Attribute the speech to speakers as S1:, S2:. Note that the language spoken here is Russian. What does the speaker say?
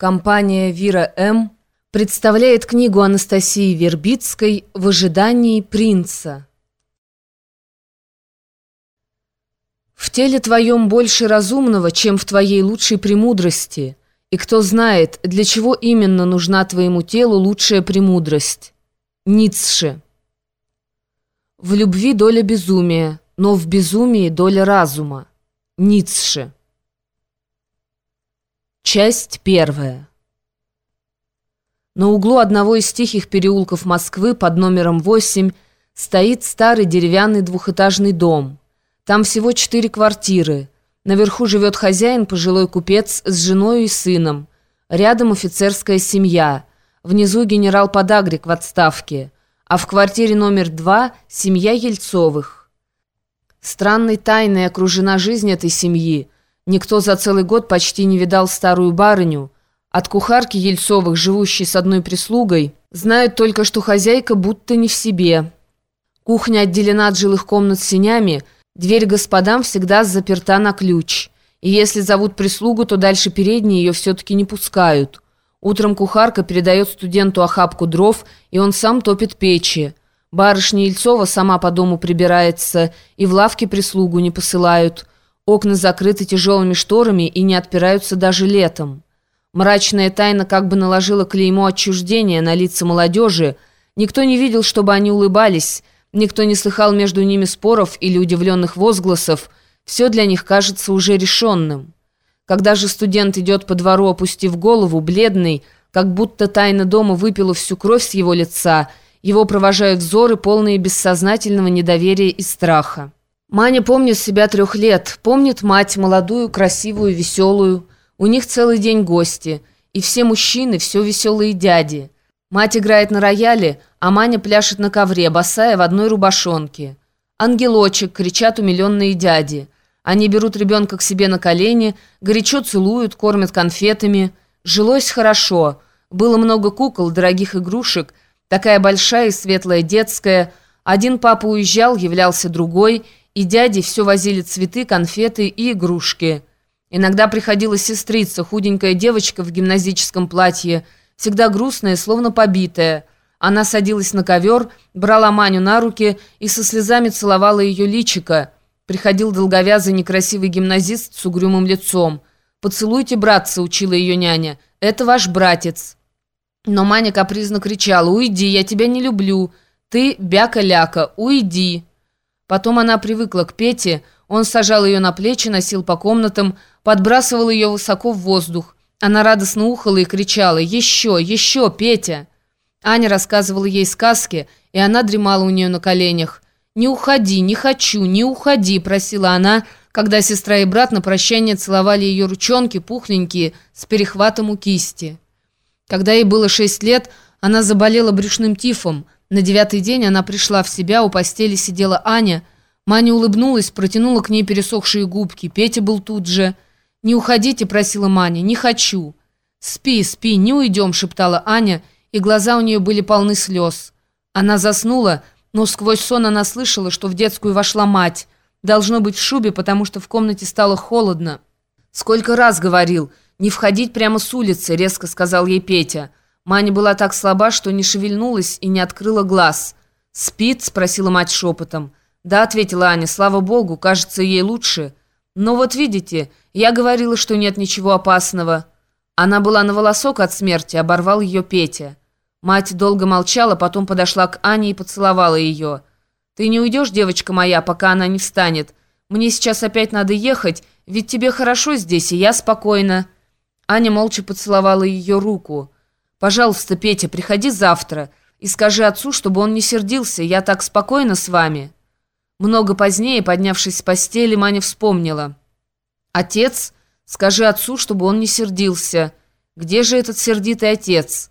S1: Компания «Вира М.» представляет книгу Анастасии Вербицкой «В ожидании принца». В теле твоем больше разумного, чем в твоей лучшей премудрости. И кто знает, для чего именно нужна твоему телу лучшая премудрость. Ницше. В любви доля безумия, но в безумии доля разума. Ницше. Часть первая. На углу одного из тихих переулков Москвы под номером 8 стоит старый деревянный двухэтажный дом. Там всего четыре квартиры. Наверху живет хозяин, пожилой купец с женой и сыном. Рядом офицерская семья. Внизу генерал-подагрик в отставке. А в квартире номер два семья Ельцовых. Странной тайной окружена жизнь этой семьи – Никто за целый год почти не видал старую барыню. От кухарки Ельцовых, живущей с одной прислугой, знают только, что хозяйка будто не в себе. Кухня отделена от жилых комнат сенями, дверь господам всегда заперта на ключ. И если зовут прислугу, то дальше передней ее все-таки не пускают. Утром кухарка передает студенту охапку дров, и он сам топит печи. Барышня Ельцова сама по дому прибирается, и в лавке прислугу не посылают – Окна закрыты тяжелыми шторами и не отпираются даже летом. Мрачная тайна как бы наложила клеймо отчуждения на лица молодежи. Никто не видел, чтобы они улыбались, никто не слыхал между ними споров или удивленных возгласов. Все для них кажется уже решенным. Когда же студент идет по двору, опустив голову, бледный, как будто тайна дома выпила всю кровь с его лица, его провожают взоры, полные бессознательного недоверия и страха. Маня помнит себя трех лет, помнит мать, молодую, красивую, веселую. У них целый день гости, и все мужчины, все веселые дяди. Мать играет на рояле, а Маня пляшет на ковре, босая в одной рубашонке. «Ангелочек!» — кричат умиленные дяди. Они берут ребенка к себе на колени, горячо целуют, кормят конфетами. Жилось хорошо. Было много кукол, дорогих игрушек, такая большая и светлая детская. Один папа уезжал, являлся другой — и дяди все возили цветы, конфеты и игрушки. Иногда приходила сестрица, худенькая девочка в гимназическом платье, всегда грустная, словно побитая. Она садилась на ковер, брала Маню на руки и со слезами целовала ее личико. Приходил долговязый некрасивый гимназист с угрюмым лицом. «Поцелуйте, братца», — учила ее няня, — «это ваш братец». Но Маня капризно кричала, «Уйди, я тебя не люблю. Ты, бяка-ляка, уйди». Потом она привыкла к Пете, он сажал ее на плечи, носил по комнатам, подбрасывал ее высоко в воздух. Она радостно ухала и кричала «Еще, еще, Петя!». Аня рассказывала ей сказки, и она дремала у нее на коленях. «Не уходи, не хочу, не уходи», – просила она, когда сестра и брат на прощание целовали ее ручонки, пухленькие, с перехватом у кисти. Когда ей было шесть лет, она заболела брюшным тифом – на девятый день она пришла в себя, у постели сидела Аня. Маня улыбнулась, протянула к ней пересохшие губки. Петя был тут же. «Не уходите», — просила Маня, — «не хочу». «Спи, спи, не уйдем», — шептала Аня, и глаза у нее были полны слез. Она заснула, но сквозь сон она слышала, что в детскую вошла мать. Должно быть в шубе, потому что в комнате стало холодно. «Сколько раз говорил, не входить прямо с улицы», — резко сказал ей Петя. Маня была так слаба, что не шевельнулась и не открыла глаз. «Спит?» – спросила мать шепотом. «Да», – ответила Аня, – «слава богу, кажется, ей лучше». «Но вот видите, я говорила, что нет ничего опасного». Она была на волосок от смерти, оборвал ее Петя. Мать долго молчала, потом подошла к Ане и поцеловала ее. «Ты не уйдешь, девочка моя, пока она не встанет. Мне сейчас опять надо ехать, ведь тебе хорошо здесь, и я спокойна». Аня молча поцеловала ее руку. «Пожалуйста, Петя, приходи завтра и скажи отцу, чтобы он не сердился, я так спокойно с вами». Много позднее, поднявшись с постели, Маня вспомнила. «Отец, скажи отцу, чтобы он не сердился. Где же этот сердитый отец?»